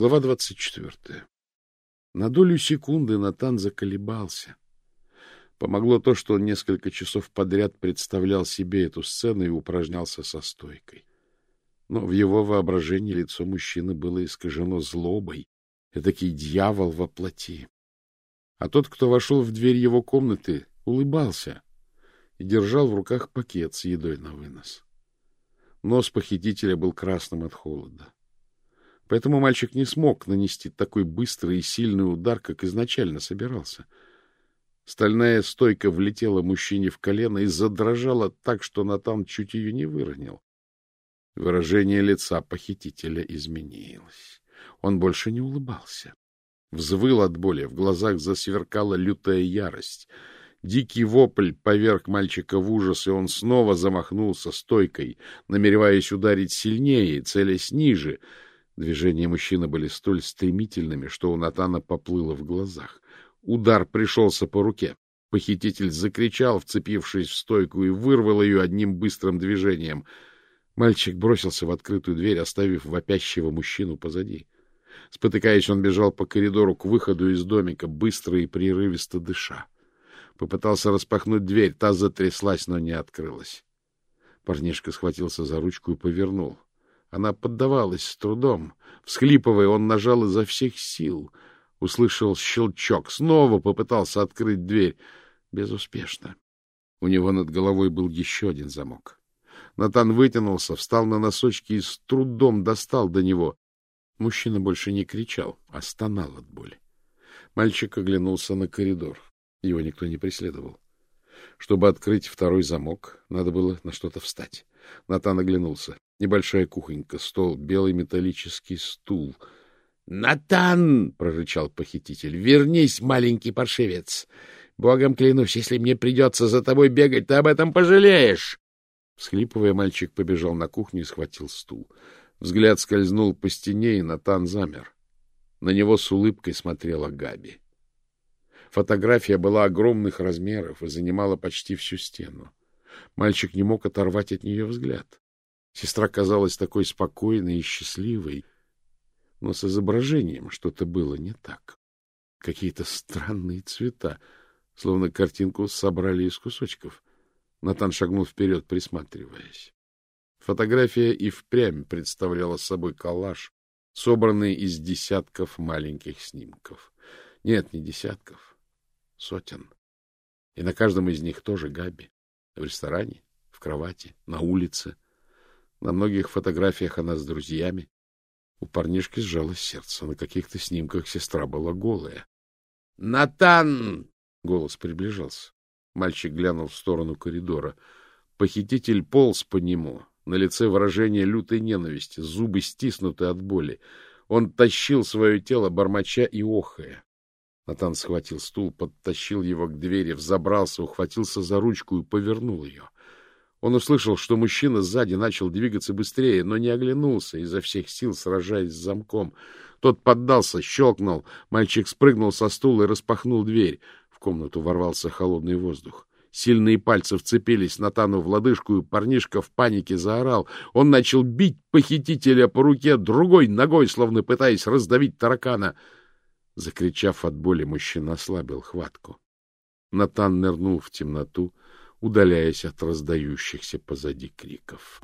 Глава двадцать четвертая. На долю секунды Натан заколебался. Помогло то, что он несколько часов подряд представлял себе эту сцену и упражнялся со стойкой. Но в его воображении лицо мужчины было искажено злобой, этакий дьявол во плоти. А тот, кто вошел в дверь его комнаты, улыбался и держал в руках пакет с едой на вынос. Нос похитителя был красным от холода. Поэтому мальчик не смог нанести такой быстрый и сильный удар, как изначально собирался. Стальная стойка влетела мужчине в колено и задрожала так, что Натан чуть ее не выронил. Выражение лица похитителя изменилось. Он больше не улыбался. Взвыл от боли, в глазах засверкала лютая ярость. Дикий вопль поверг мальчика в ужас, и он снова замахнулся стойкой, намереваясь ударить сильнее, целясь ниже — Движения мужчины были столь стремительными, что у Натана поплыло в глазах. Удар пришелся по руке. Похититель закричал, вцепившись в стойку, и вырвал ее одним быстрым движением. Мальчик бросился в открытую дверь, оставив вопящего мужчину позади. Спотыкаясь, он бежал по коридору к выходу из домика, быстро и прерывисто дыша. Попытался распахнуть дверь, та затряслась, но не открылась. Парнишка схватился за ручку и повернул. Она поддавалась с трудом. Всхлипывая, он нажал изо всех сил. Услышал щелчок. Снова попытался открыть дверь. Безуспешно. У него над головой был еще один замок. Натан вытянулся, встал на носочки и с трудом достал до него. Мужчина больше не кричал, а стонал от боли. Мальчик оглянулся на коридор. Его никто не преследовал. Чтобы открыть второй замок, надо было на что-то встать. Натан оглянулся. Небольшая кухонька, стол, белый металлический стул. «Натан — прорычал похититель. — Вернись, маленький паршивец! Богом клянусь, если мне придется за тобой бегать, ты об этом пожалеешь! Всхлипывая, мальчик побежал на кухню и схватил стул. Взгляд скользнул по стене, и Натан замер. На него с улыбкой смотрела Габи. Фотография была огромных размеров и занимала почти всю стену. Мальчик не мог оторвать от нее взгляд. Сестра казалась такой спокойной и счастливой, но с изображением что-то было не так. Какие-то странные цвета, словно картинку собрали из кусочков. Натан шагнул вперед, присматриваясь. Фотография и впрямь представляла собой коллаж, собранный из десятков маленьких снимков. Нет, не десятков, сотен. И на каждом из них тоже Габи. В ресторане, в кровати, на улице — на многих фотографиях она с друзьями. У парнишки сжалось сердце. На каких-то снимках сестра была голая. «Натан!» — голос приближался. Мальчик глянул в сторону коридора. Похититель полз по нему. На лице выражение лютой ненависти, зубы стиснуты от боли. Он тащил свое тело, бормоча и охая. Натан схватил стул, подтащил его к двери, взобрался, ухватился за ручку и повернул ее. Он услышал, что мужчина сзади начал двигаться быстрее, но не оглянулся, изо всех сил сражаясь с замком. Тот поддался, щелкнул, мальчик спрыгнул со стула и распахнул дверь. В комнату ворвался холодный воздух. Сильные пальцы вцепились Натану в лодыжку, и парнишка в панике заорал. Он начал бить похитителя по руке другой ногой, словно пытаясь раздавить таракана. Закричав от боли, мужчина ослабил хватку. Натан нырнул в темноту, удаляясь от раздающихся позади криков.